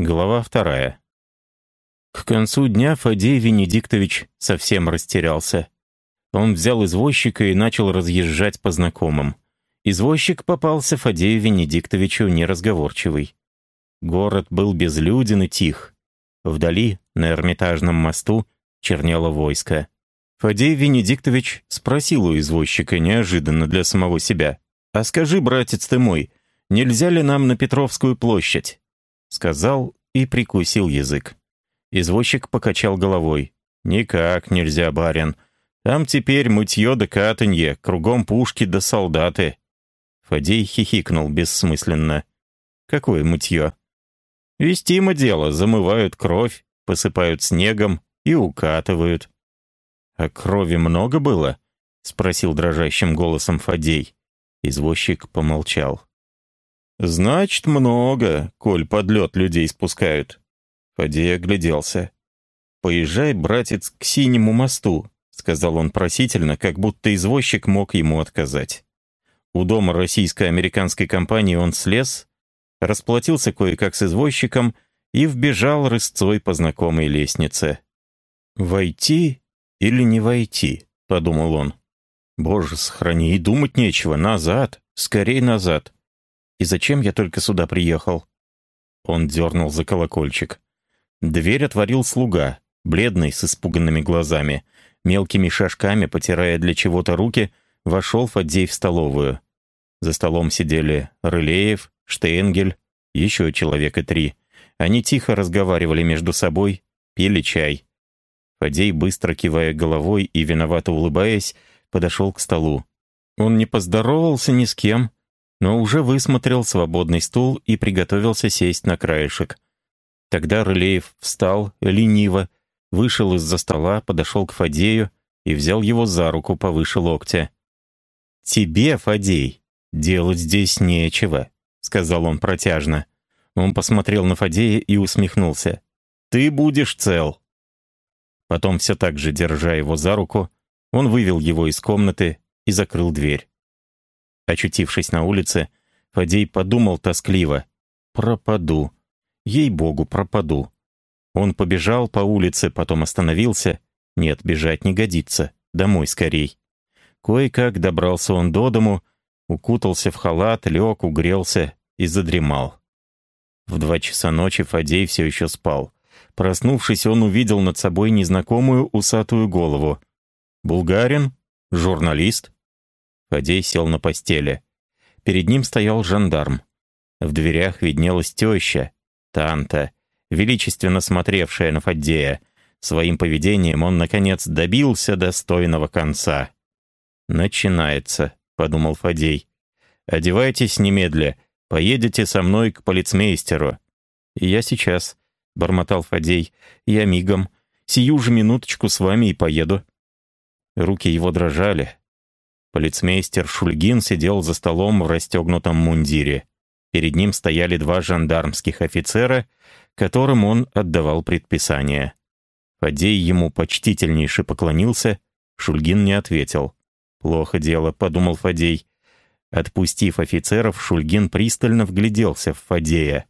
Глава вторая. К концу дня Фадей Венедиктович совсем растерялся. Он взял извозчика и начал разъезжать по знакомым. Извозчик попался Фадею Венедиктовичу неразговорчивый. Город был безлюден и тих. Вдали, на Эрмитажном мосту, чернело войско. Фадей Венедиктович спросил у извозчика неожиданно для самого себя. «А скажи, братец ты мой, нельзя ли нам на Петровскую площадь?» Сказал и прикусил язык. Извозчик покачал головой. «Никак нельзя, барин. Там теперь мытье да катанье, кругом пушки да солдаты». Фадей хихикнул бессмысленно. «Какое мытье?» «Вестимо дело, замывают кровь, посыпают снегом и укатывают». «А крови много было?» — спросил дрожащим голосом Фадей. Извозчик помолчал. «Значит, много, коль под лед людей спускают». Фадей огляделся. «Поезжай, братец, к синему мосту», — сказал он просительно, как будто извозчик мог ему отказать. У дома российско-американской компании он слез, расплатился кое-как с извозчиком и вбежал рысцой по знакомой лестнице. «Войти или не войти?» — подумал он. «Боже, сохрани, и думать нечего. Назад, скорей назад. И зачем я только сюда приехал?» Он дернул за колокольчик. Дверь отворил слуга, бледный, с испуганными глазами. Мелкими шажками, потирая для чего-то руки, вошел Фаддей в столовую. За столом сидели Рылеев, Штейнгель, еще человека три. Они тихо разговаривали между собой, пили чай. Фадей, быстро кивая головой и виновато улыбаясь, подошел к столу. Он не поздоровался ни с кем, но уже высмотрел свободный стул и приготовился сесть на краешек. Тогда Рылеев встал, лениво, вышел из-за стола, подошел к Фадею и взял его за руку повыше локтя. «Тебе, Фадей, делать здесь нечего», — сказал он протяжно. Он посмотрел на Фадея и усмехнулся. «Ты будешь цел». Потом, все так же держа его за руку, он вывел его из комнаты и закрыл дверь. Очутившись на улице, Фадей подумал тоскливо. «Пропаду. Ей-богу, пропаду». Он побежал по улице, потом остановился. Нет, бежать не годится. Домой скорей. Кое-как добрался он до дому, укутался в халат, лег, угрелся и задремал. В два часа ночи Фадей все еще спал. Проснувшись, он увидел над собой незнакомую усатую голову. «Булгарин? Журналист?» Фадей сел на постели. Перед ним стоял жандарм. В дверях виднелась теща, Танта, величественно смотревшая на Фаддея. Своим поведением он, наконец, добился достойного конца. «Начинается», — подумал Фадей. «Одевайтесь немедля, поедете со мной к полицмейстеру». «Я сейчас», — бормотал Фадей, — «я мигом. Сию же минуточку с вами и поеду». Руки его дрожали, Полицмейстер Шульгин сидел за столом в расстегнутом мундире. Перед ним стояли два жандармских офицера, которым он отдавал предписания. Фадей ему почтительнейше поклонился, Шульгин не ответил. «Плохо дело», — подумал Фадей. Отпустив офицеров, Шульгин пристально вгляделся в Фадея.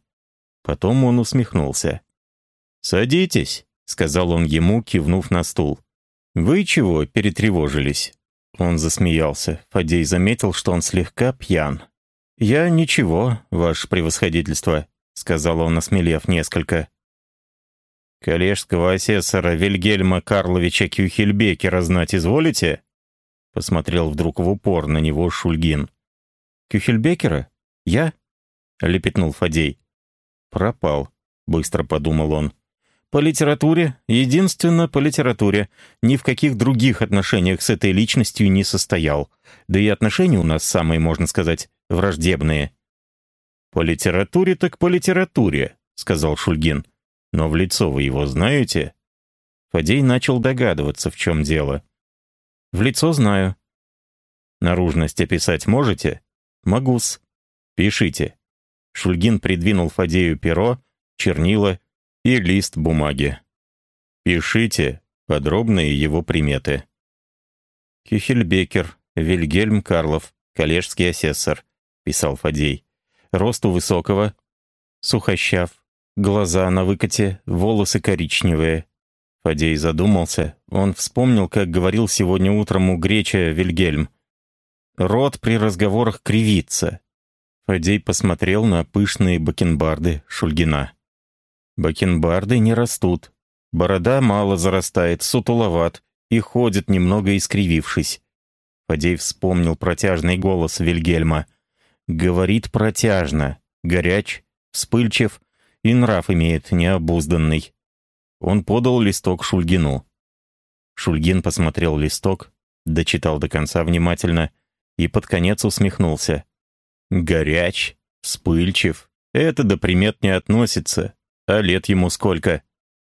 Потом он усмехнулся. «Садитесь», — сказал он ему, кивнув на стул. «Вы чего перетревожились? Он засмеялся. Фадей заметил, что он слегка пьян. «Я ничего, ваше превосходительство», — сказал он, осмелев несколько. «Коллежского асессора Вильгельма Карловича Кюхельбекера знать изволите?» Посмотрел вдруг в упор на него Шульгин. «Кюхельбекера? Я?» — лепетнул Фадей. «Пропал», — быстро подумал он. По литературе, единственно по литературе, ни в каких других отношениях с этой личностью не состоял. Да и отношения у нас самые, можно сказать, враждебные. «По литературе так по литературе», — сказал Шульгин. «Но в лицо вы его знаете?» Фадей начал догадываться, в чем дело. «В лицо знаю». «Наружность описать можете?» «Могу-с». «Пишите». Шульгин придвинул Фадею перо, чернила и лист бумаги. Пишите подробные его приметы. «Кюхельбекер, Вильгельм Карлов, коллежский асессор», — писал Фадей. «Росту высокого, сухощав, глаза на выкате, волосы коричневые. Фадей задумался. Он вспомнил, как говорил сегодня утром у Греча Вильгельм. Рот при разговорах кривится. Фадей посмотрел на пышные бакенбарды Шульгина. Бакенбарды не растут. Борода мало зарастает, сутуловат и ходит немного искривившись. Фадей вспомнил протяжный голос Вильгельма. Говорит протяжно, горяч, вспыльчив и нрав имеет необузданный. Он подал листок Шульгину. Шульгин посмотрел листок, дочитал до конца внимательно и под конец усмехнулся. «Горяч, вспыльчив, это до примет не относится. А лет ему сколько?»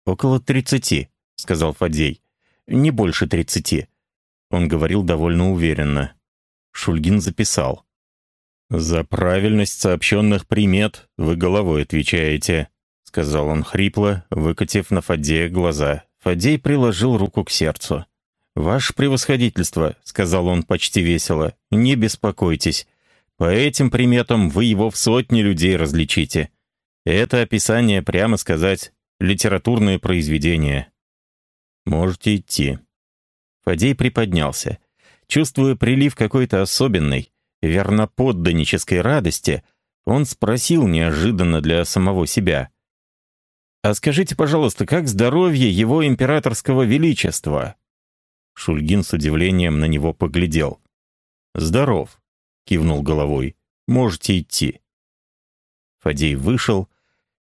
«Около тридцати», — сказал Фадей. «Не больше тридцати». Он говорил довольно уверенно. Шульгин записал. «За правильность сообщенных примет вы головой отвечаете», — сказал он хрипло, выкатив на Фадея глаза. Фадей приложил руку к сердцу. «Ваше превосходительство», — сказал он почти весело, — «не беспокойтесь. По этим приметам вы его в сотни людей различите. Это описание, прямо сказать, литературное произведение. Можете идти». Фадей приподнялся. Чувствуя прилив какой-то особенной, верноподданнической радости, он спросил неожиданно для самого себя. «А скажите, пожалуйста, как здоровье его императорского величества?» Шульгин с удивлением на него поглядел. «Здоров», — кивнул головой. «Можете идти». Фадей вышел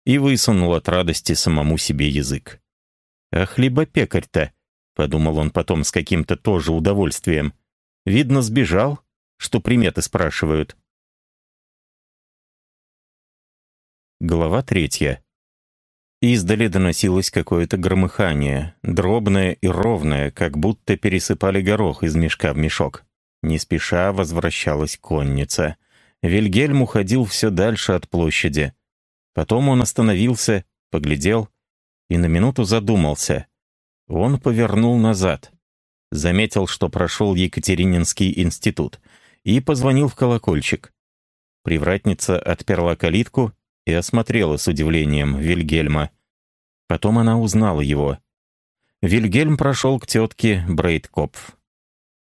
и высунул от радости самому себе язык. «А хлебопекарь-то», — подумал он потом с каким-то тоже удовольствием, — «видно, сбежал, что приметы спрашивают». Глава третья. Издали доносилось какое-то громыхание, дробное и ровное, как будто пересыпали горох из мешка в мешок. Не спеша возвращалась конница. Вильгельм уходил все дальше от площади. Потом он остановился, поглядел и на минуту задумался. Он повернул назад. Заметил, что прошел Екатерининский институт, и позвонил в колокольчик. Привратница отперла калитку и осмотрела с удивлением Вильгельма. Потом она узнала его. Вильгельм прошел к тетке Брейдкопф.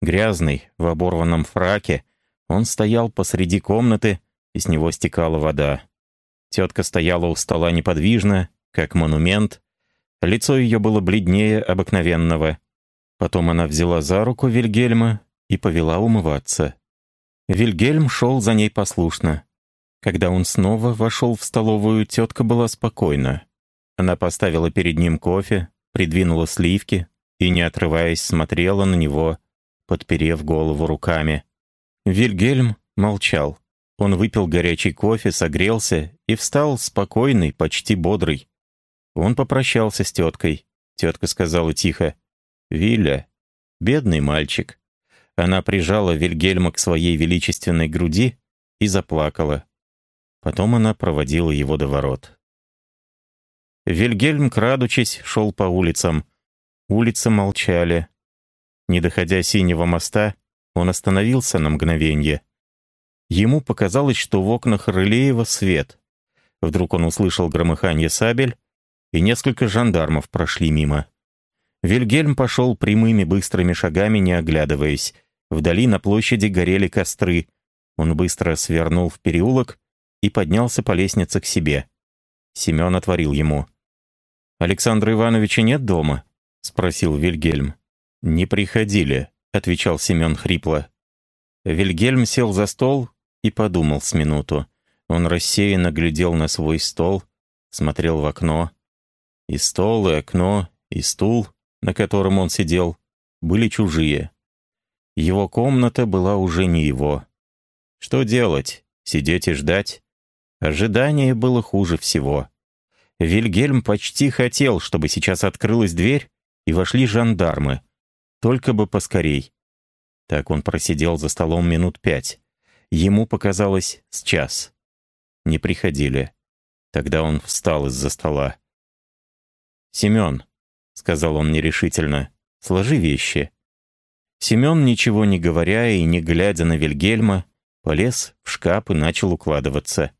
Грязный, в оборванном фраке, он стоял посреди комнаты, и с него стекала вода. Тетка стояла у стола неподвижно, как монумент. Лицо ее было бледнее обыкновенного. Потом она взяла за руку Вильгельма и повела умываться. Вильгельм шел за ней послушно. Когда он снова вошел в столовую, тетка была спокойна. Она поставила перед ним кофе, придвинула сливки и, не отрываясь, смотрела на него, подперев голову руками. Вильгельм молчал. Он выпил горячий кофе, согрелся и встал спокойный, почти бодрый. Он попрощался с теткой. Тетка сказала тихо, «Виля, бедный мальчик». Она прижала Вильгельма к своей величественной груди и заплакала. Потом она проводила его до ворот. Вильгельм, крадучись, шел по улицам. Улицы молчали. Не доходя синего моста, он остановился на мгновенье. Ему показалось, что в окнах Рылеева свет. Вдруг он услышал громыхание сабель, и несколько жандармов прошли мимо. Вильгельм пошел прямыми быстрыми шагами, не оглядываясь. Вдали на площади горели костры. Он быстро свернул в переулок и поднялся по лестнице к себе. Семен отворил ему. «Александра Ивановича нет дома?» — спросил Вильгельм. «Не приходили», — отвечал Семен хрипло. Вильгельм сел за стол и подумал с минуту. Он рассеянно глядел на свой стол, смотрел в окно. И стол, и окно, и стул, на котором он сидел, были чужие. Его комната была уже не его. Что делать? Сидеть и ждать? Ожидание было хуже всего. Вильгельм почти хотел, чтобы сейчас открылась дверь, и вошли жандармы. Только бы поскорей. Так он просидел за столом минут пять. Ему показалось с час. Не приходили. Тогда он встал из-за стола. «Семен», — сказал он нерешительно, — «сложи вещи». Семен, ничего не говоря и не глядя на Вильгельма, полез в шкаф и начал укладываться.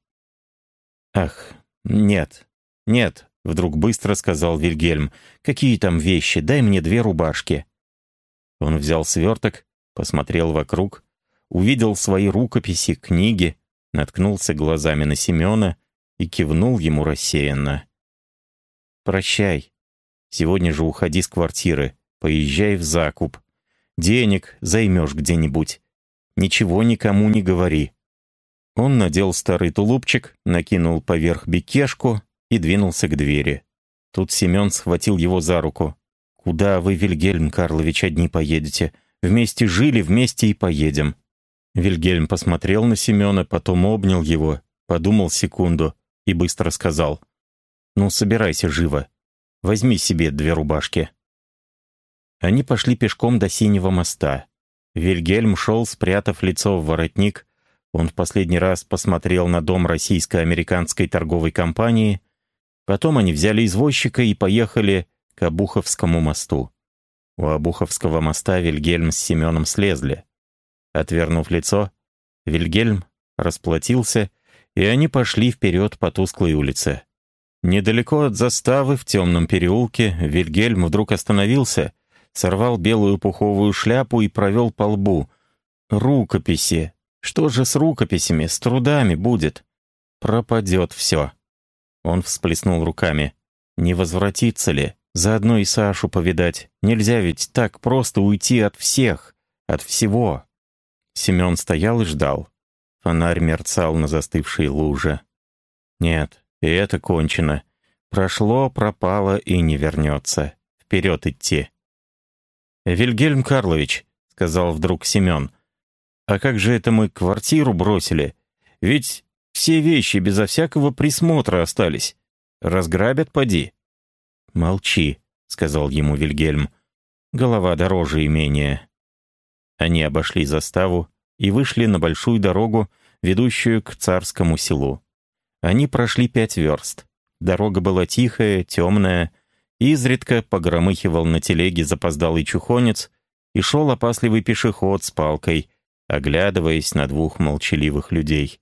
«Ах, нет, «Нет», — вдруг быстро сказал Вильгельм. «Какие там вещи? Дай мне две рубашки». Он взял сверток, посмотрел вокруг, увидел свои рукописи, книги, наткнулся глазами на Семена и кивнул ему рассеянно. «Прощай. Сегодня же уходи с квартиры, поезжай в закуп. Денег займешь где-нибудь. Ничего никому не говори». Он надел старый тулупчик, накинул поверх бекешку и двинулся к двери. Тут Семен схватил его за руку. «Куда вы, Вильгельм Карлович, одни поедете? Вместе жили, вместе и поедем». Вильгельм посмотрел на Семена, потом обнял его, подумал секунду и быстро сказал. «Ну, собирайся живо. Возьми себе две рубашки». Они пошли пешком до Синего моста. Вильгельм шел, спрятав лицо в воротник. Он в последний раз посмотрел на дом российско-американской торговой компании. Потом они взяли извозчика и поехали к Обуховскому мосту. У Обуховского моста Вильгельм с Семеном слезли. Отвернув лицо, Вильгельм расплатился, и они пошли вперед по тусклой улице. Недалеко от заставы, в темном переулке, Вильгельм вдруг остановился, сорвал белую пуховую шляпу и провел по лбу. «Рукописи! Что же с рукописями, с трудами будет? Пропадет все!» Он всплеснул руками. «Не возвратится ли? Заодно и Сашу повидать. Нельзя ведь так просто уйти от всех, от всего!» Семен стоял и ждал. Фонарь мерцал на застывшей луже. Нет, и это кончено. Прошло, пропало и не вернется. Вперед идти. «Вильгельм Карлович», — сказал вдруг Семен, «а как же это мы квартиру бросили? Ведь все вещи безо всякого присмотра остались. Разграбят, поди». «Молчи», — сказал ему Вильгельм. «Голова дороже имения». Они обошли заставу и вышли на большую дорогу, ведущую к царскому селу. Они прошли пять верст. Дорога была тихая, темная, изредка погромыхивал на телеге запоздалый чухонец и шел опасливый пешеход с палкой, оглядываясь на двух молчаливых людей.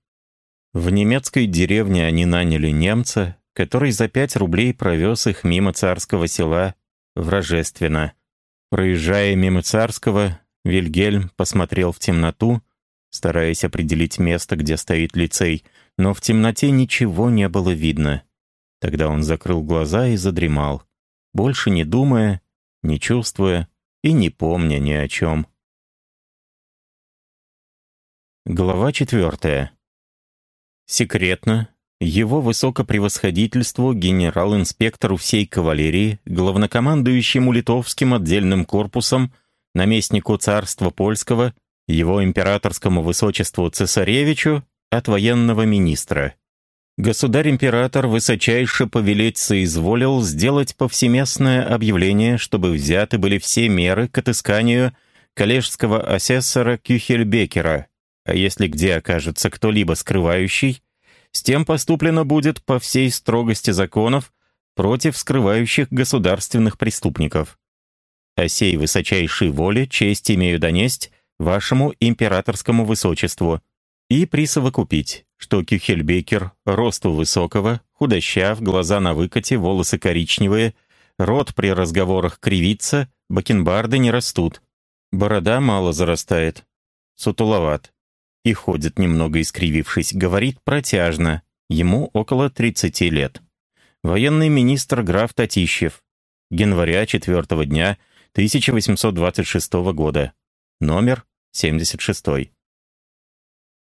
В немецкой деревне они наняли немца, который за пять рублей провез их мимо царского села в Рожественно. Проезжая мимо царского, Вильгельм посмотрел в темноту, стараясь определить место, где стоит лицей, но в темноте ничего не было видно. Тогда он закрыл глаза и задремал, больше не думая, не чувствуя и не помня ни о чем. Глава четвертая. Секретно, его высокопревосходительству генерал-инспектору всей кавалерии, главнокомандующему литовским отдельным корпусом, наместнику царства польского, его императорскому высочеству цесаревичу от военного министра. Государь-император высочайше повелеть соизволил сделать повсеместное объявление, чтобы взяты были все меры к отысканию коллежского асессора Кюхельбекера, а если где окажется кто-либо скрывающий, с тем поступлено будет по всей строгости законов против скрывающих государственных преступников. О сей высочайшей воле честь имею донесть вашему императорскому высочеству и присовокупить, что Кюхельбекер росту высокого, худощав, глаза на выкате, волосы коричневые, рот при разговорах кривится, бакенбарды не растут, борода мало зарастает, сутуловат и ходит немного искривившись, говорит протяжно, ему около 30 лет. Военный министр граф Татищев, января 4 дня 1826 года. Номер 76.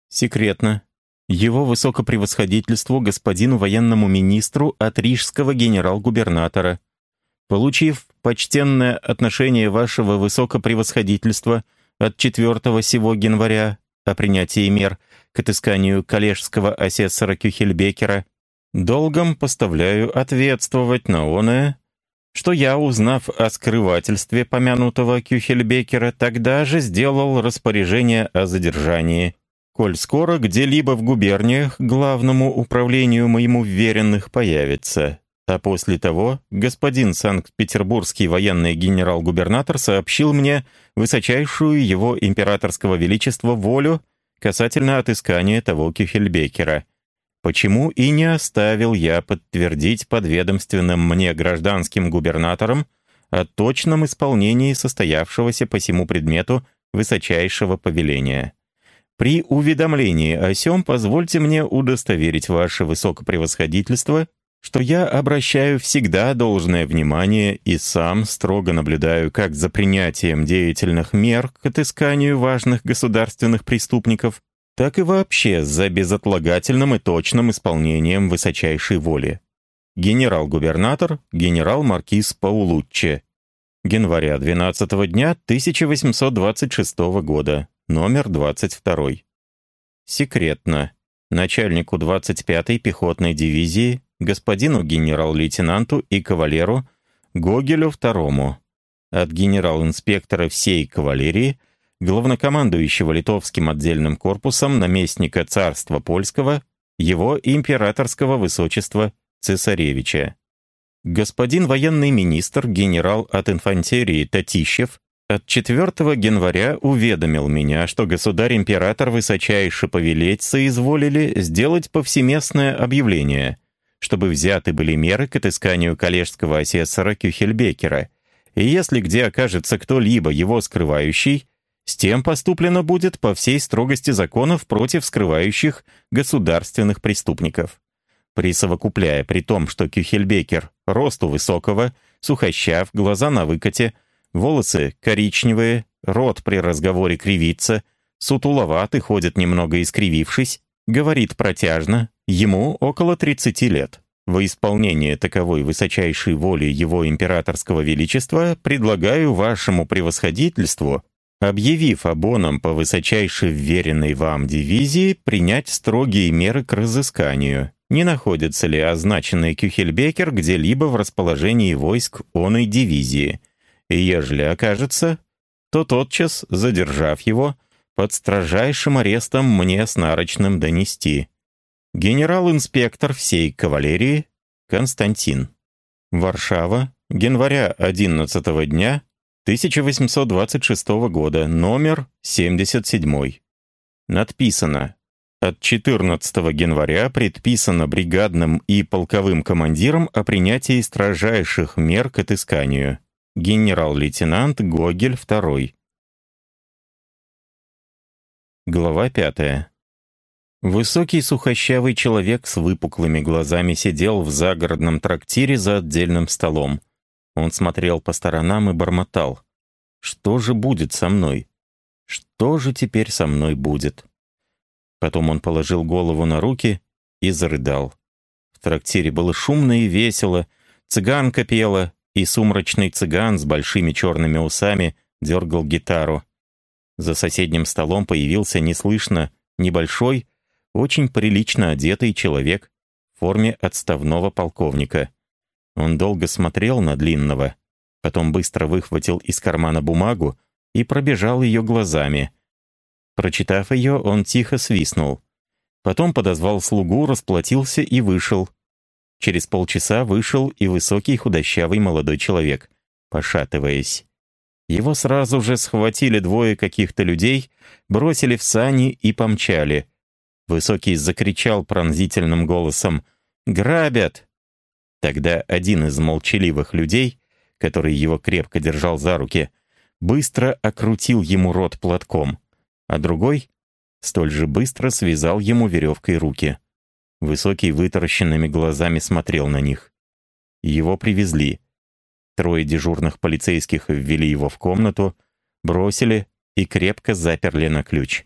Секретно. Его высокопревосходительству господину военному министру от рижского генерал-губернатора. Получив почтенное отношение вашего высокопревосходительства от 4 сего января о принятии мер к отысканию коллежского асессора Кюхельбекера, долгом поставляю ответствовать на оное что я, узнав о скрывательстве помянутого Кюхельбекера, тогда же сделал распоряжение о задержании. Коль скоро где-либо в губерниях главному управлению моему вверенных появится. А после того господин Санкт-Петербургский военный генерал-губернатор сообщил мне высочайшую его императорского величества волю касательно отыскания того Кюхельбекера. Почему и не оставил я подтвердить подведомственным мне гражданским губернаторам о точном исполнении состоявшегося по всему предмету высочайшего повеления. При уведомлении о сём позвольте мне удостоверить ваше высокопревосходительство, что я обращаю всегда должное внимание и сам строго наблюдаю как за принятием деятельных мер к отысканию важных государственных преступников, так и вообще за безотлагательным и точным исполнением высочайшей воли. Генерал-губернатор, генерал-маркиз Паулуччи. Января 12 дня 1826 года, номер 22. Секретно. Начальнику 25-й пехотной дивизии, господину генерал-лейтенанту и кавалеру Гогелю II. От генерал-инспектора всей кавалерии – главнокомандующего литовским отдельным корпусом наместника царства польского, его императорского высочества цесаревича. Господин военный министр, генерал от инфантерии Татищев, от 4 января уведомил меня, что государь-император высочайше повелеть соизволили сделать повсеместное объявление, чтобы взяты были меры к отысканию коллежского асессора Кюхельбекера, и если где окажется кто-либо его скрывающий, с тем поступлено будет по всей строгости законов против скрывающих государственных преступников. Присовокупляя при том, что Кюхельбекер росту высокого, сухощав, глаза на выкате, волосы коричневые, рот при разговоре кривится, сутуловатый, ходит немного искривившись, говорит протяжно, ему около 30 лет. Во исполнение таковой высочайшей воли его императорского величества предлагаю вашему превосходительству объявив обоном по высочайше вверенной вам дивизии принять строгие меры к разысканию, не находится ли означенный Кюхельбекер где-либо в расположении войск оной дивизии, и ежели окажется, то тотчас, задержав его, под строжайшим арестом мне с нарочным донести. Генерал-инспектор всей кавалерии Константин. Варшава, января 11 дня 1826 года, номер 77. Надписано. От 14 января предписано бригадным и полковым командирам о принятии строжайших мер к отысканию. Генерал-лейтенант Гогель II. Глава 5. Высокий сухощавый человек с выпуклыми глазами сидел в загородном трактире за отдельным столом. Он смотрел по сторонам и бормотал. «Что же будет со мной? Что же теперь со мной будет?» Потом он положил голову на руки и зарыдал. В трактире было шумно и весело, цыганка пела, и сумрачный цыган с большими черными усами дергал гитару. За соседним столом появился неслышно небольшой, очень прилично одетый человек в форме отставного полковника. Он долго смотрел на длинного, потом быстро выхватил из кармана бумагу и пробежал ее глазами. Прочитав ее, он тихо свистнул. Потом подозвал слугу, расплатился и вышел. Через полчаса вышел и высокий худощавый молодой человек, пошатываясь. Его сразу же схватили двое каких-то людей, бросили в сани и помчали. Высокий закричал пронзительным голосом «Грабят! Тогда один из молчаливых людей, который его крепко держал за руки, быстро окрутил ему рот платком, а другой столь же быстро связал ему веревкой руки. Высокий вытаращенными глазами смотрел на них. Его привезли. Трое дежурных полицейских ввели его в комнату, бросили и крепко заперли на ключ.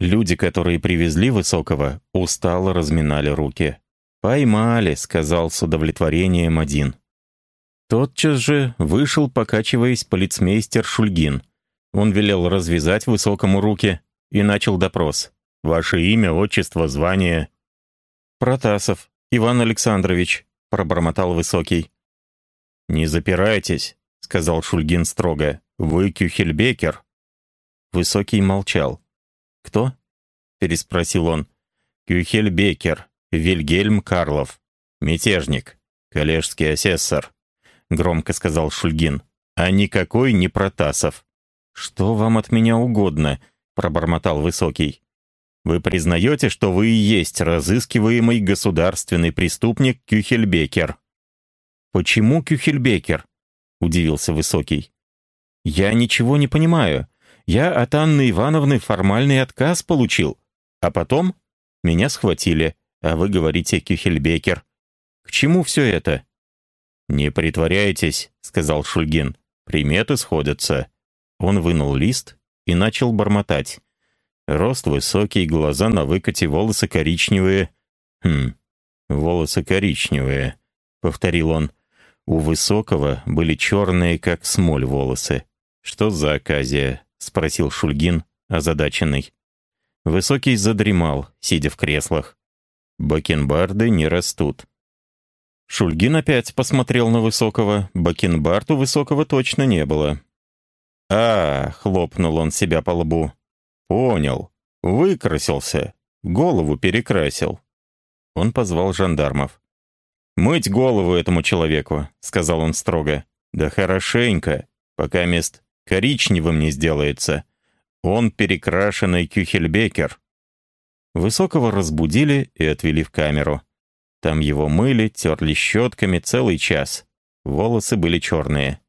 Люди, которые привезли Высокого, устало разминали руки. «Поймали», — сказал с удовлетворением один. Тотчас же вышел, покачиваясь, полицмейстер Шульгин. Он велел развязать Высокому руки и начал допрос. «Ваше имя, отчество, звание?» «Протасов, Иван Александрович», — пробормотал Высокий. «Не запирайтесь», — сказал Шульгин строго. «Вы Кюхельбекер». Высокий молчал. «Кто?» — переспросил он. «Кюхельбекер», Вильгельм Карлов. Мятежник. Коллежский асессор», — громко сказал Шульгин. «А никакой не Протасов». «Что вам от меня угодно?» — пробормотал Высокий. Вы признаете, что вы и есть разыскиваемый государственный преступник Кюхельбекер?» «Почему Кюхельбекер?» — удивился Высокий. «Я ничего не понимаю. Я от Анны Ивановны формальный отказ получил. А потом меня схватили, а вы говорите Кюхельбекер. К чему все это?» «Не притворяйтесь», — сказал Шульгин. «Приметы сходятся». Он вынул лист и начал бормотать. Рост высокий, глаза на выкате, волосы коричневые. «Хм, волосы коричневые», — повторил он. У Высокого были черные, как смоль, волосы. «Что за оказия?» — спросил Шульгин, озадаченный. Высокий задремал, сидя в креслах. Бакенбарды не растут. Шульгин опять посмотрел на Высокого. Бакенбард у Высокого точно не было. «А!» — хлопнул он себя по лбу. «Понял. Выкрасился. Голову перекрасил». Он позвал жандармов. «Мыть голову этому человеку», — сказал он строго. «Да хорошенько, пока мест коричневым не сделается. Он перекрашенный кюхельбекер». Высокого разбудили и отвели в камеру. Там его мыли, терли щетками целый час. Волосы были черные.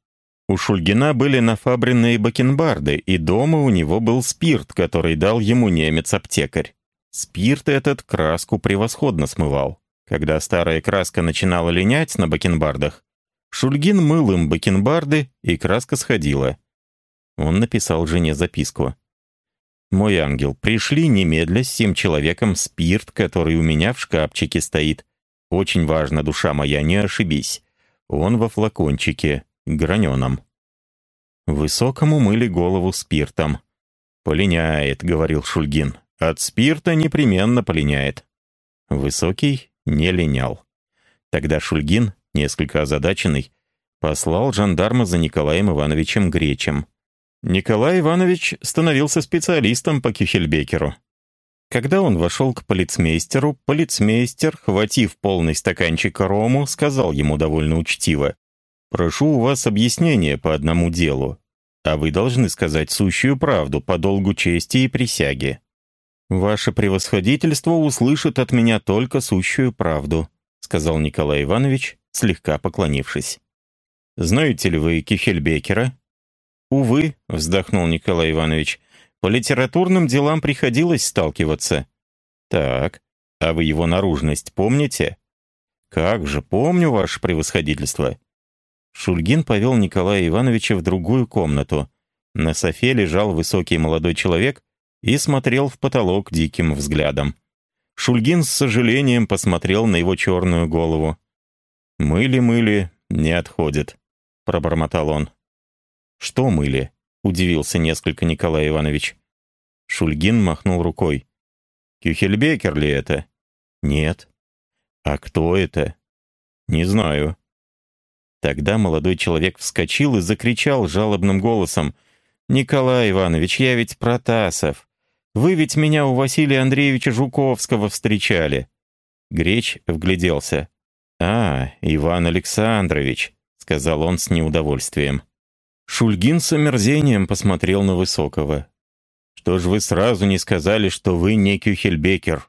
У Шульгина были нафабренные бакенбарды, и дома у него был спирт, который дал ему немец-аптекарь. Спирт этот краску превосходно смывал. Когда старая краска начинала линять на бакенбардах, Шульгин мыл им бакенбарды, и краска сходила. Он написал жене записку. «Мой ангел, пришли немедля с тем человеком спирт, который у меня в шкафчике стоит. Очень важно, душа моя, не ошибись. Он во флакончике, граненом». Высокому мыли голову спиртом. «Полиняет», — говорил Шульгин. «От спирта непременно полиняет». Высокий не линял. Тогда Шульгин, несколько озадаченный, послал жандарма за Николаем Ивановичем Гречем. Николай Иванович становился специалистом по Кюхельбекеру. Когда он вошел к полицмейстеру, полицмейстер, хватив полный стаканчик рому, сказал ему довольно учтиво, «Прошу у вас объяснения по одному делу, а вы должны сказать сущую правду по долгу чести и присяги». «Ваше превосходительство услышит от меня только сущую правду», сказал Николай Иванович, слегка поклонившись. «Знаете ли вы Кихельбекера?» «Увы», — вздохнул Николай Иванович, «по литературным делам приходилось сталкиваться». «Так, а вы его наружность помните?» «Как же, помню, ваше превосходительство». Шульгин повел Николая Ивановича в другую комнату. На софе лежал высокий молодой человек и смотрел в потолок диким взглядом. Шульгин с сожалением посмотрел на его черную голову. «Мыли-мыли, не отходит», — пробормотал он. «Что мыли?» — удивился несколько Николай Иванович. Шульгин махнул рукой. «Кюхельбекер ли это?» «Нет». «А кто это?» «Не знаю». Тогда молодой человек вскочил и закричал жалобным голосом. «Николай Иванович, я ведь Протасов. Вы ведь меня у Василия Андреевича Жуковского встречали». Греч вгляделся. «А, Иван Александрович», — сказал он с неудовольствием. Шульгин с омерзением посмотрел на Высокого. «Что ж вы сразу не сказали, что вы не Кюхельбекер?»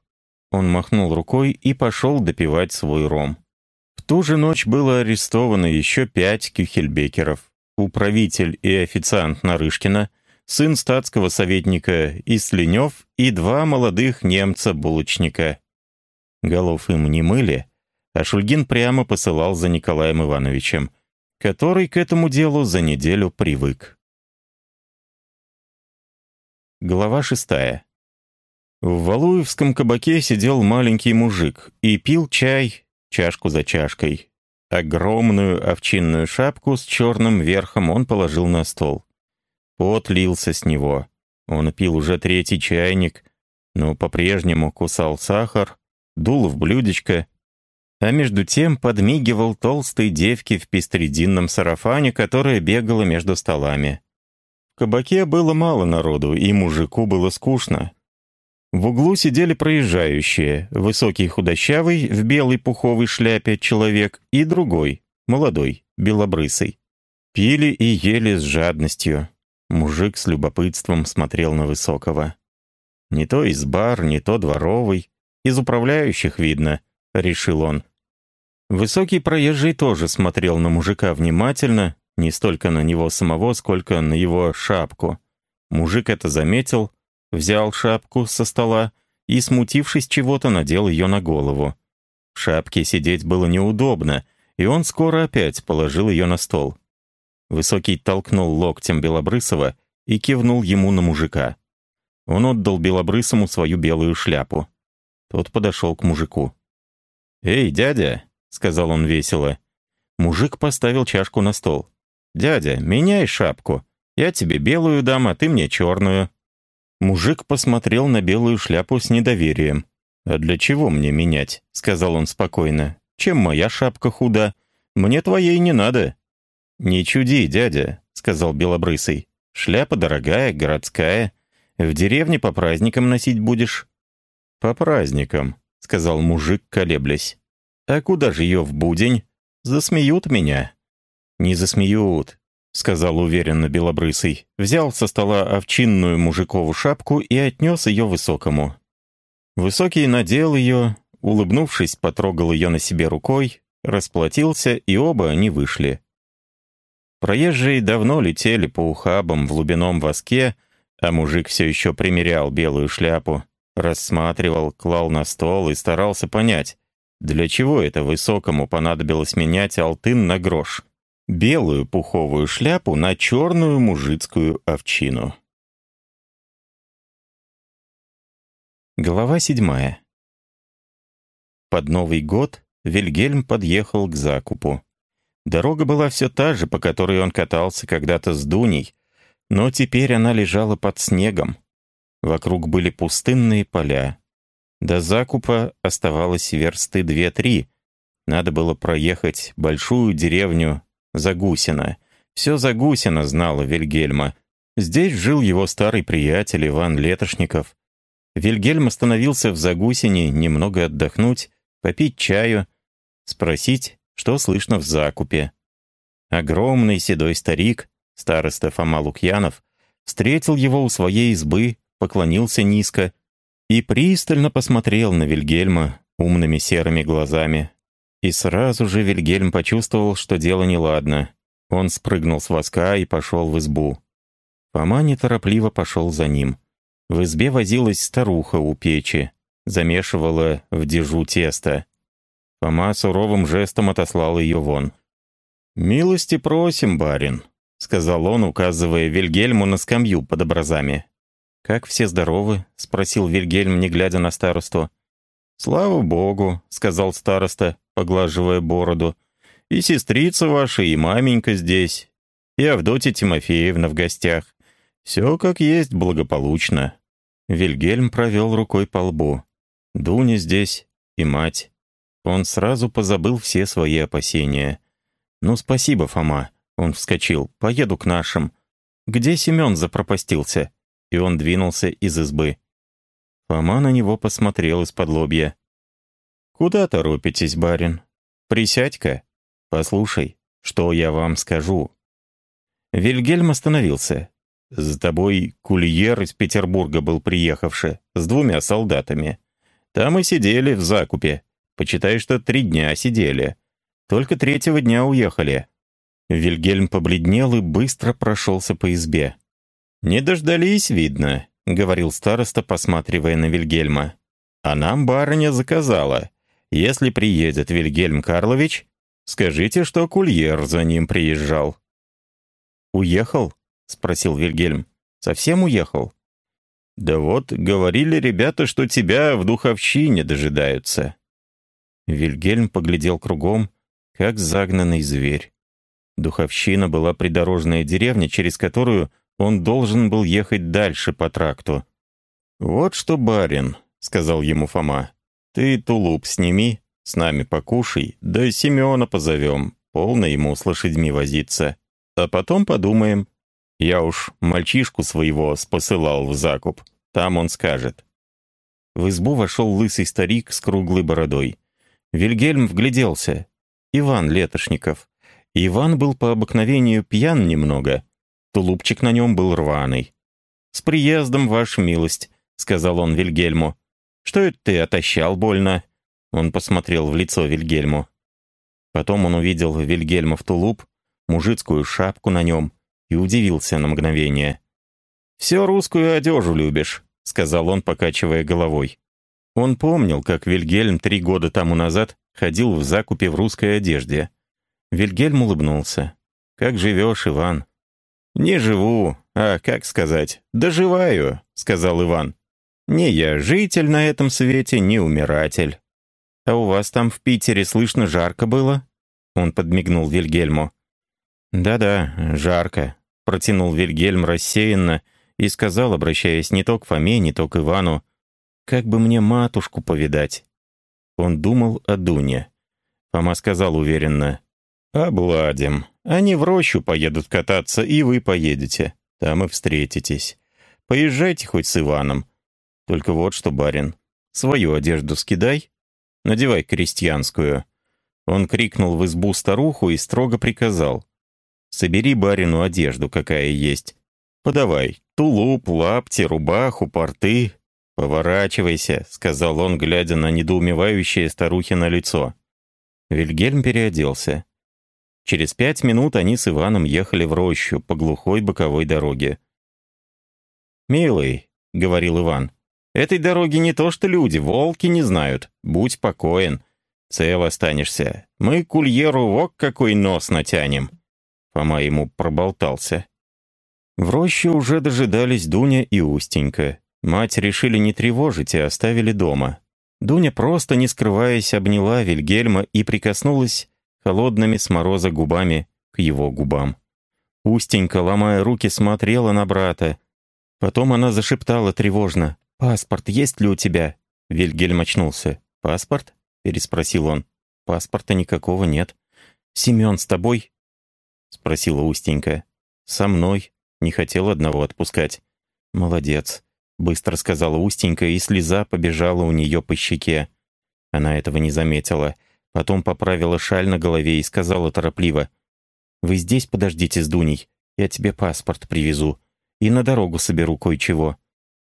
Он махнул рукой и пошел допивать свой ром. В ту же ночь было арестовано еще пять Кюхельбекеров. Управитель и официант Нарышкина — сын статского советника Исленев и два молодых немца-булочника. Голов им не мыли, а Шульгин прямо посылал за Николаем Ивановичем, который к этому делу за неделю привык. Глава шестая. В Валуевском кабаке сидел маленький мужик и пил чай чашку за чашкой. Огромную овчинную шапку с черным верхом он положил на стол. Пот лился с него. Он пил уже третий чайник, но по-прежнему кусал сахар, дул в блюдечко, а между тем подмигивал толстой девке в пестрединном сарафане, которая бегала между столами. В кабаке было мало народу, и мужику было скучно. В углу сидели проезжающие, высокий худощавый, в белой пуховой шляпе человек и другой, молодой, белобрысый. Пили и ели с жадностью. Мужик с любопытством смотрел на Высокого. Не то из бар, не то дворовый. Из управляющих видно, решил он. Высокий проезжий тоже смотрел на мужика внимательно, не столько на него самого, сколько на его шапку. Мужик это заметил, взял шапку со стола и, смутившись чего-то, надел ее на голову. В шапке сидеть было неудобно, и он скоро опять положил ее на стол. Высокий толкнул локтем Белобрысова и кивнул ему на мужика. Он отдал Белобрысому свою белую шляпу. Тот подошел к мужику. «Эй, дядя!» — сказал он весело. Мужик поставил чашку на стол. «Дядя, меняй шапку. Я тебе белую дам, а ты мне черную». Мужик посмотрел на белую шляпу с недоверием. «А для чего мне менять?» — сказал он спокойно. «Чем моя шапка худа? Мне твоей не надо». «Не чуди, дядя», — сказал Белобрысый. «Шляпа дорогая, городская. В деревне по праздникам носить будешь». «По праздникам», — сказал мужик, колеблясь. А куда же ее в будень? Засмеют меня». «Не засмеют», — сказал уверенно Белобрысый. Взял со стола овчинную мужикову шапку и отнес ее Высокому. Высокий надел ее, улыбнувшись, потрогал ее на себе рукой, расплатился, и оба они вышли. Проезжие давно летели по ухабам в лубином воске, а мужик все еще примерял белую шляпу, рассматривал, клал на стол и старался понять, для чего это высокому понадобилось менять алтын на грош? Белую пуховую шляпу на черную мужицкую овчину. Глава седьмая. Под Новый год Вильгельм подъехал к закупу. Дорога была все та же, по которой он катался когда-то с Дуней, но теперь она лежала под снегом. Вокруг были пустынные поля, до закупа оставалось версты две-три. Надо было проехать большую деревню Загусина. Все Загусина знала Вильгельма. Здесь жил его старый приятель Иван Летошников. Вильгельм остановился в Загусине немного отдохнуть, попить чаю, спросить, что слышно в закупе. Огромный седой старик, староста Фома Лукьянов, встретил его у своей избы, поклонился низко и пристально посмотрел на Вильгельма умными серыми глазами. И сразу же Вильгельм почувствовал, что дело неладно. Он спрыгнул с воска и пошел в избу. Фома неторопливо пошел за ним. В избе возилась старуха у печи, замешивала в дежу тесто. Фома суровым жестом отослал ее вон. «Милости просим, барин», — сказал он, указывая Вильгельму на скамью под образами. «Как все здоровы?» — спросил Вильгельм, не глядя на старосту. «Слава богу», — сказал староста, поглаживая бороду. «И сестрица ваша, и маменька здесь, и Авдотья Тимофеевна в гостях. Все как есть благополучно». Вильгельм провел рукой по лбу. «Дуня здесь, и мать». Он сразу позабыл все свои опасения. «Ну, спасибо, Фома», — он вскочил. «Поеду к нашим». «Где Семен запропастился?» И он двинулся из избы. Фома на него посмотрел из-под лобья. «Куда торопитесь, барин? Присядь-ка. Послушай, что я вам скажу». Вильгельм остановился. «С тобой кульер из Петербурга был приехавший, с двумя солдатами. Там и сидели в закупе. Почитай, что три дня сидели. Только третьего дня уехали». Вильгельм побледнел и быстро прошелся по избе. «Не дождались, видно», — говорил староста, посматривая на Вильгельма. «А нам барыня заказала. Если приедет Вильгельм Карлович, скажите, что кульер за ним приезжал». «Уехал?» — спросил Вильгельм. «Совсем уехал?» «Да вот, говорили ребята, что тебя в духовщине дожидаются». Вильгельм поглядел кругом, как загнанный зверь. Духовщина была придорожная деревня, через которую он должен был ехать дальше по тракту. «Вот что, барин», — сказал ему Фома, — «ты тулуп сними, с нами покушай, да Семена позовем, полно ему с лошадьми возиться. А потом подумаем. Я уж мальчишку своего спосылал в закуп, там он скажет». В избу вошел лысый старик с круглой бородой. Вильгельм вгляделся. Иван Летошников. Иван был по обыкновению пьян немного — Тулупчик на нем был рваный. «С приездом, ваша милость», — сказал он Вильгельму. «Что это ты отощал больно?» Он посмотрел в лицо Вильгельму. Потом он увидел Вильгельма в тулуп, мужицкую шапку на нем, и удивился на мгновение. «Все русскую одежу любишь», — сказал он, покачивая головой. Он помнил, как Вильгельм три года тому назад ходил в закупе в русской одежде. Вильгельм улыбнулся. «Как живешь, Иван?» «Не живу, а, как сказать, доживаю», — сказал Иван. «Не я житель на этом свете, не умиратель». «А у вас там в Питере слышно жарко было?» Он подмигнул Вильгельму. «Да-да, жарко», — протянул Вильгельм рассеянно и сказал, обращаясь не то к Фоме, не то к Ивану, «Как бы мне матушку повидать?» Он думал о Дуне. Фома сказал уверенно, «Обладим. Они в рощу поедут кататься, и вы поедете. Там и встретитесь. Поезжайте хоть с Иваном. Только вот что, барин, свою одежду скидай, надевай крестьянскую». Он крикнул в избу старуху и строго приказал. «Собери барину одежду, какая есть. Подавай тулуп, лапти, рубаху, порты. Поворачивайся», — сказал он, глядя на недоумевающее старухи на лицо. Вильгельм переоделся. Через пять минут они с Иваном ехали в рощу по глухой боковой дороге. «Милый», — говорил Иван, — «этой дороги не то что люди, волки не знают. Будь покоен, цел останешься. Мы к ульеру вок какой нос натянем». Фома ему проболтался. В роще уже дожидались Дуня и Устенька. Мать решили не тревожить и оставили дома. Дуня просто, не скрываясь, обняла Вильгельма и прикоснулась холодными с мороза губами к его губам. Устенька, ломая руки, смотрела на брата. Потом она зашептала тревожно. «Паспорт есть ли у тебя?» Вильгельм очнулся. «Паспорт?» — переспросил он. «Паспорта никакого нет». «Семен с тобой?» — спросила Устенька. «Со мной. Не хотел одного отпускать». «Молодец», — быстро сказала Устенька, и слеза побежала у нее по щеке. Она этого не заметила. Потом поправила шаль на голове и сказала торопливо. «Вы здесь подождите с Дуней. Я тебе паспорт привезу. И на дорогу соберу кое-чего.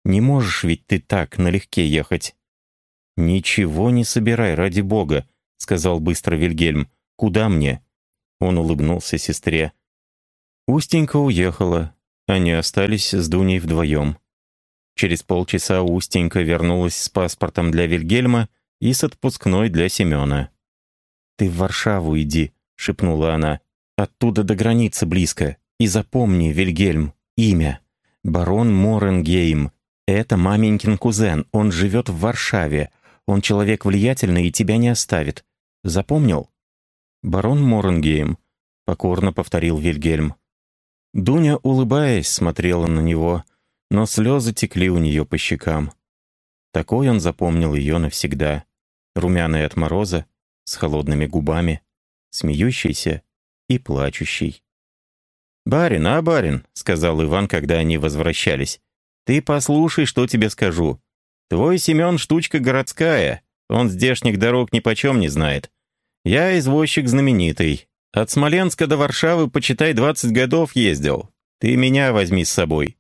Не можешь ведь ты так налегке ехать». «Ничего не собирай, ради бога», — сказал быстро Вильгельм. «Куда мне?» Он улыбнулся сестре. Устенька уехала. Они остались с Дуней вдвоем. Через полчаса Устенька вернулась с паспортом для Вильгельма и с отпускной для Семена. «Ты в Варшаву иди», — шепнула она. «Оттуда до границы близко. И запомни, Вильгельм, имя. Барон Моренгейм. Это маменькин кузен. Он живет в Варшаве. Он человек влиятельный и тебя не оставит. Запомнил?» «Барон Моренгейм», — покорно повторил Вильгельм. Дуня, улыбаясь, смотрела на него, но слезы текли у нее по щекам. Такой он запомнил ее навсегда. Румяный от мороза, с холодными губами, смеющийся и плачущий. «Барин, а, барин», — сказал Иван, когда они возвращались, — «ты послушай, что тебе скажу. Твой Семен штучка городская, он здешних дорог нипочем не знает. Я извозчик знаменитый. От Смоленска до Варшавы, почитай, двадцать годов ездил. Ты меня возьми с собой».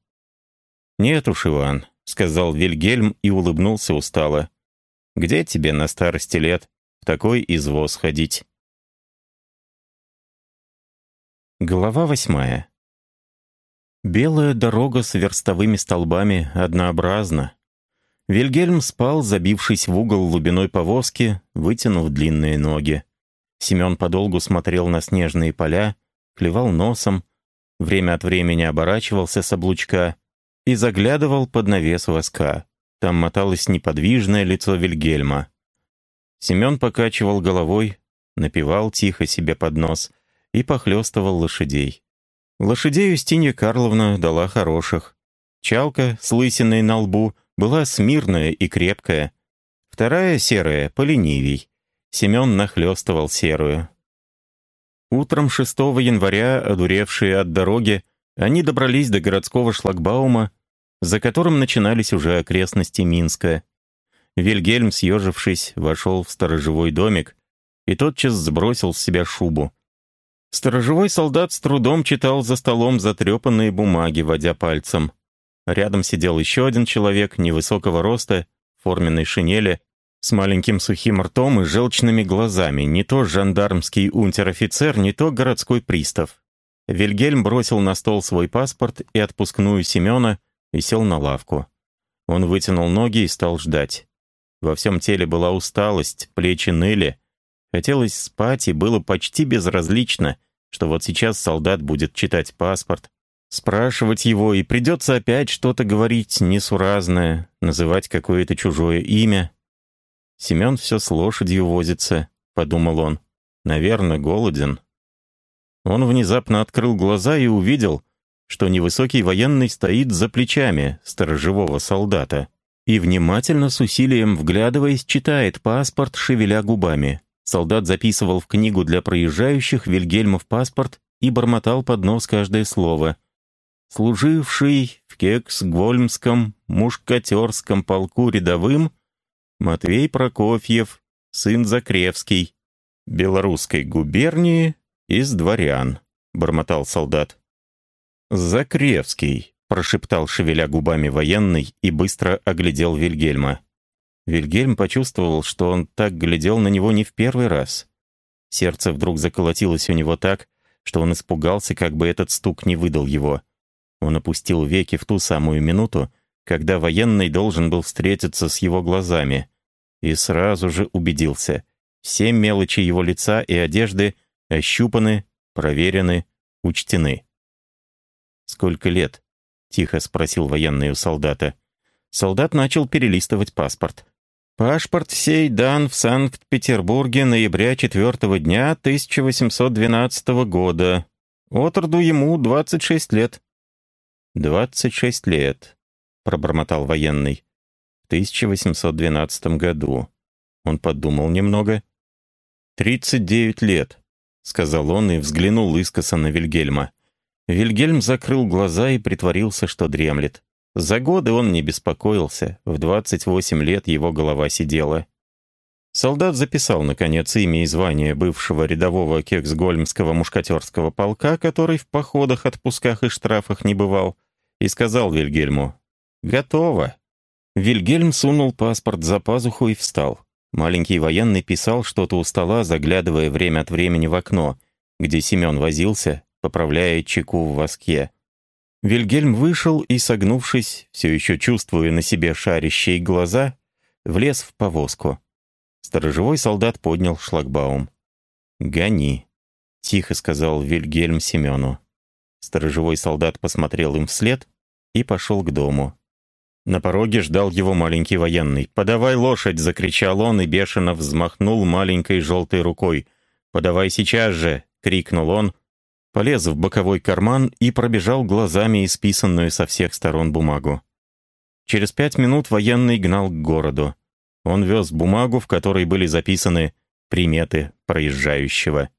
«Нет уж, Иван», — сказал Вильгельм и улыбнулся устало. «Где тебе на старости лет такой извоз ходить. Глава восьмая. Белая дорога с верстовыми столбами однообразна. Вильгельм спал, забившись в угол глубиной повозки, вытянув длинные ноги. Семен подолгу смотрел на снежные поля, клевал носом, время от времени оборачивался с облучка и заглядывал под навес воска. Там моталось неподвижное лицо Вильгельма. Семен покачивал головой, напевал тихо себе под нос и похлестывал лошадей. Лошадей Устинья Карловна дала хороших. Чалка с лысиной на лбу была смирная и крепкая. Вторая серая, поленивей. Семен нахлестывал серую. Утром 6 января, одуревшие от дороги, они добрались до городского шлагбаума, за которым начинались уже окрестности Минска. Вильгельм, съежившись, вошел в сторожевой домик и тотчас сбросил с себя шубу. Сторожевой солдат с трудом читал за столом затрепанные бумаги, водя пальцем. Рядом сидел еще один человек невысокого роста, в форменной шинели, с маленьким сухим ртом и желчными глазами, не то жандармский унтер-офицер, не то городской пристав. Вильгельм бросил на стол свой паспорт и отпускную Семена и сел на лавку. Он вытянул ноги и стал ждать. Во всем теле была усталость, плечи ныли. Хотелось спать, и было почти безразлично, что вот сейчас солдат будет читать паспорт, спрашивать его, и придется опять что-то говорить несуразное, называть какое-то чужое имя. «Семен все с лошадью возится», — подумал он. «Наверное, голоден». Он внезапно открыл глаза и увидел, что невысокий военный стоит за плечами сторожевого солдата и внимательно с усилием вглядываясь читает паспорт, шевеля губами. Солдат записывал в книгу для проезжающих Вильгельмов паспорт и бормотал под нос каждое слово. «Служивший в Кексгвольмском мушкатерском полку рядовым Матвей Прокофьев, сын Закревский, Белорусской губернии, из дворян», — бормотал солдат. «Закревский», — прошептал, шевеля губами военный, и быстро оглядел Вильгельма. Вильгельм почувствовал, что он так глядел на него не в первый раз. Сердце вдруг заколотилось у него так, что он испугался, как бы этот стук не выдал его. Он опустил веки в ту самую минуту, когда военный должен был встретиться с его глазами, и сразу же убедился. Все мелочи его лица и одежды ощупаны, проверены, учтены. «Сколько лет?» — тихо спросил военный у солдата. Солдат начал перелистывать паспорт. «Паспорт сей дан в Санкт-Петербурге ноября 4 дня 1812 года. Отроду ему 26 лет». «26 лет», — пробормотал военный. «В 1812 году». Он подумал немного. «Тридцать девять лет», — сказал он и взглянул искоса на Вильгельма. Вильгельм закрыл глаза и притворился, что дремлет. За годы он не беспокоился, в 28 лет его голова сидела. Солдат записал, наконец, имя и звание бывшего рядового кексгольмского мушкатерского полка, который в походах, отпусках и штрафах не бывал, и сказал Вильгельму «Готово». Вильгельм сунул паспорт за пазуху и встал. Маленький военный писал что-то у стола, заглядывая время от времени в окно, где Семен возился, поправляя чеку в воске. Вильгельм вышел и, согнувшись, все еще чувствуя на себе шарящие глаза, влез в повозку. Сторожевой солдат поднял шлагбаум. «Гони», — тихо сказал Вильгельм Семену. Сторожевой солдат посмотрел им вслед и пошел к дому. На пороге ждал его маленький военный. «Подавай лошадь!» — закричал он и бешено взмахнул маленькой желтой рукой. «Подавай сейчас же!» — крикнул он, полез в боковой карман и пробежал глазами исписанную со всех сторон бумагу. Через пять минут военный гнал к городу. Он вез бумагу, в которой были записаны приметы проезжающего.